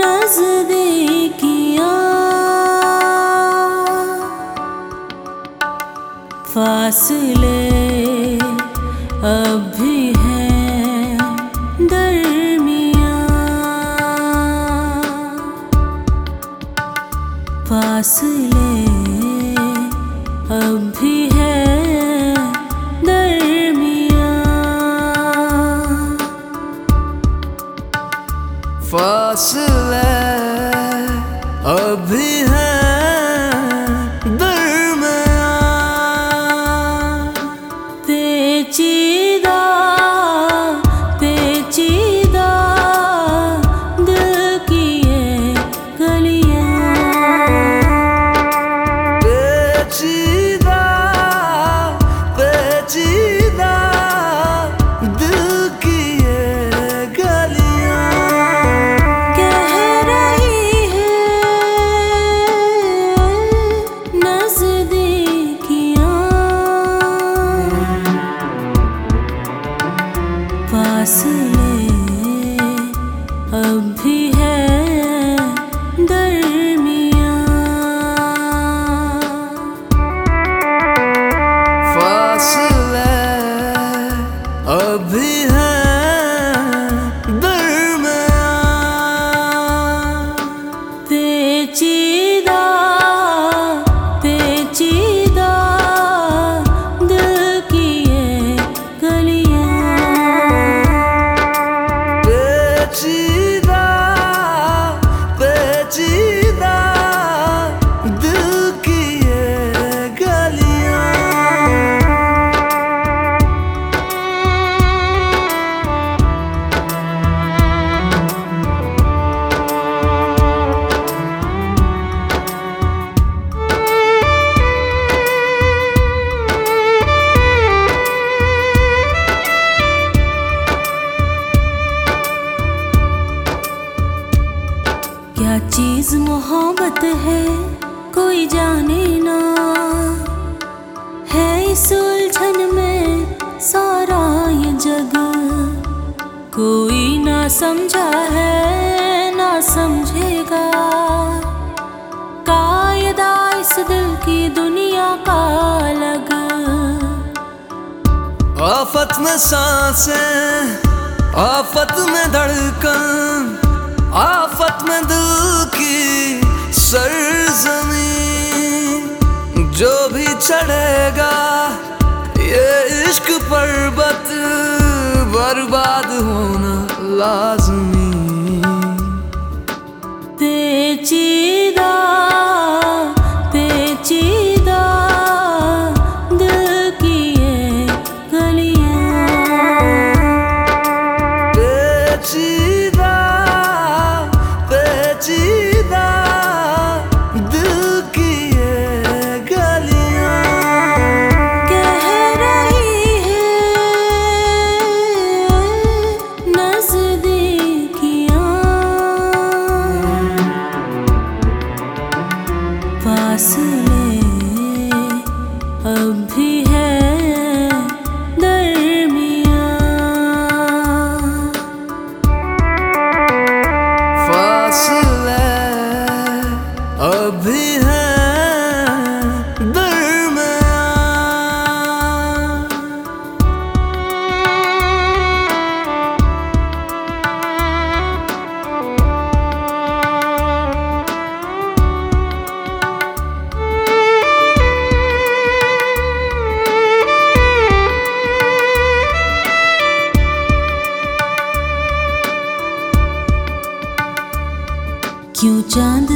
नजदीकियाँ। फासले अब भी हैं दरमिया। फासले फासले अभी है 知 चीज़ मोहब्बत है, कोई जाने ना। है इस उलझन में सारा ये जग। कोई ना समझा है, ना समझेगा। कायदा इस दिल की दुनिया का अलग। आफत में साँसें, आफत में धड़कन, आफत में दिल सरजमी जो भी चढ़ेगा ये इश्क पर्वत बर्बाद होना लाजमी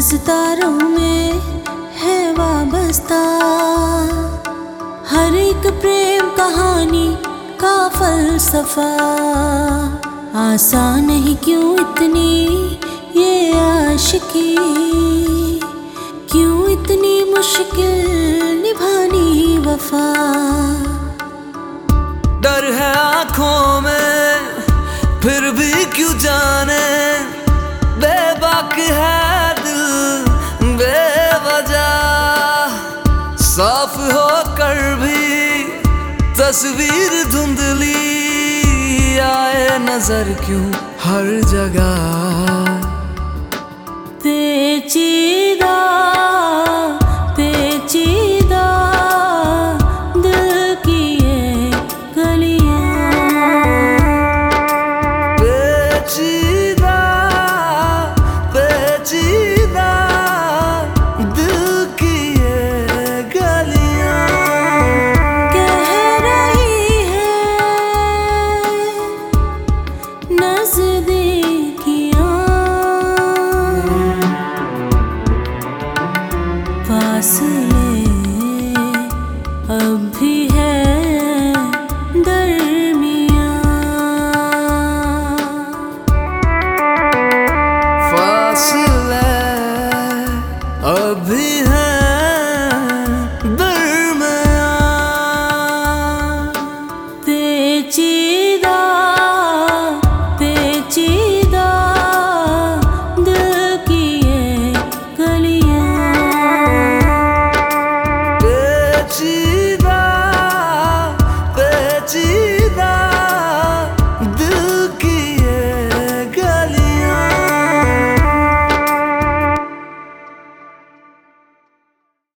सितारों में है वाबस्ता। हर एक प्रेम कहानी का फलसफा। आसान नहीं क्यों इतनी ये आशिकी? क्यों इतनी मुश्किल निभानी वफा? तस्वीर धुंधली आए नज़र क्यों हर जगह? पेचीदा of